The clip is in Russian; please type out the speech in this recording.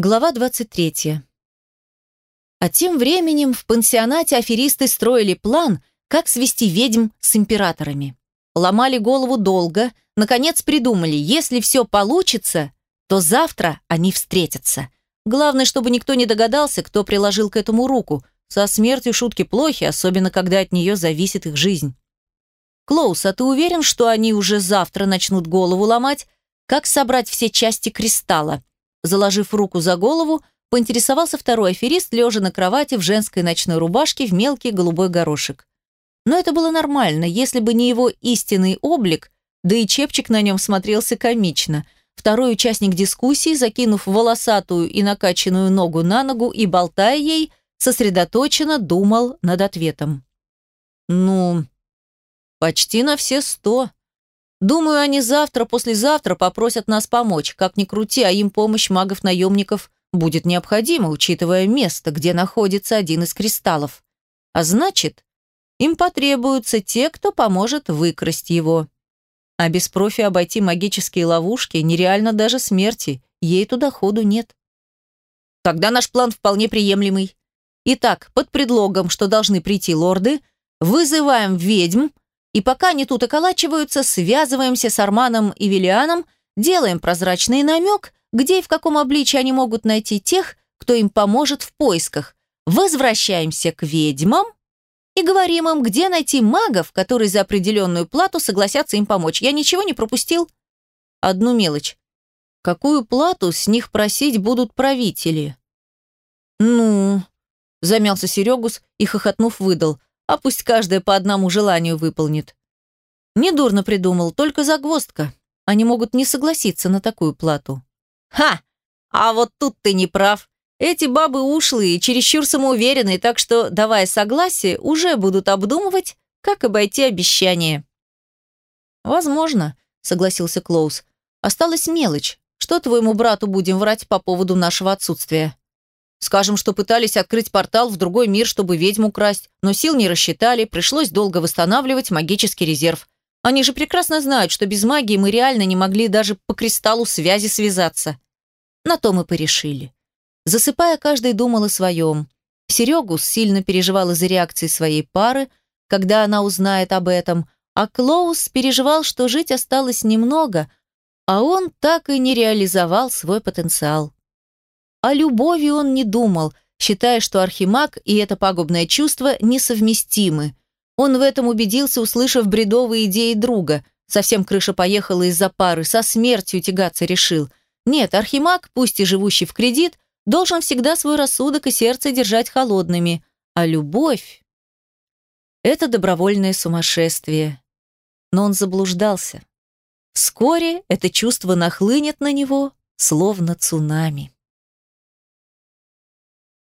Глава 23. А тем временем в пансионате аферисты строили план, как свести ведьм с императорами. Ломали голову долго, наконец придумали, если все получится, то завтра они встретятся. Главное, чтобы никто не догадался, кто приложил к этому руку. Со смертью шутки плохи, особенно когда от нее зависит их жизнь. «Клоус, а ты уверен, что они уже завтра начнут голову ломать? Как собрать все части кристалла?» Заложив руку за голову, поинтересовался второй аферист, лежа на кровати в женской ночной рубашке в мелкий голубой горошек. Но это было нормально, если бы не его истинный облик, да и чепчик на нем смотрелся комично. Второй участник дискуссии, закинув волосатую и накачанную ногу на ногу и болтая ей, сосредоточенно думал над ответом. «Ну, почти на все сто», Думаю, они завтра-послезавтра попросят нас помочь. Как ни крути, а им помощь магов-наемников будет необходима, учитывая место, где находится один из кристаллов. А значит, им потребуются те, кто поможет выкрасть его. А без профи обойти магические ловушки нереально даже смерти, ей туда ходу нет. Тогда наш план вполне приемлемый. Итак, под предлогом, что должны прийти лорды, вызываем ведьм, и пока они тут околачиваются, связываемся с Арманом и Виллианом, делаем прозрачный намек, где и в каком обличии они могут найти тех, кто им поможет в поисках. Возвращаемся к ведьмам и говорим им, где найти магов, которые за определенную плату согласятся им помочь. Я ничего не пропустил? Одну мелочь. Какую плату с них просить будут правители? Ну, замялся Серегус и, хохотнув, выдал а пусть каждая по одному желанию выполнит. Недурно придумал, только загвоздка. Они могут не согласиться на такую плату. Ха! А вот тут ты не прав. Эти бабы ушлые чересчур самоуверенные, так что, давая согласие, уже будут обдумывать, как обойти обещание. «Возможно», — согласился Клоус. «Осталась мелочь. Что твоему брату будем врать по поводу нашего отсутствия?» Скажем, что пытались открыть портал в другой мир, чтобы ведьму красть, но сил не рассчитали, пришлось долго восстанавливать магический резерв. Они же прекрасно знают, что без магии мы реально не могли даже по кристаллу связи связаться. На то мы порешили. Засыпая, каждый думал о своем. Серегус сильно переживал из-за реакции своей пары, когда она узнает об этом, а Клоус переживал, что жить осталось немного, а он так и не реализовал свой потенциал. О любови он не думал, считая, что архимаг и это пагубное чувство несовместимы. Он в этом убедился, услышав бредовые идеи друга. Совсем крыша поехала из-за пары, со смертью тягаться решил. Нет, архимаг, пусть и живущий в кредит, должен всегда свой рассудок и сердце держать холодными. А любовь – это добровольное сумасшествие. Но он заблуждался. Вскоре это чувство нахлынет на него, словно цунами.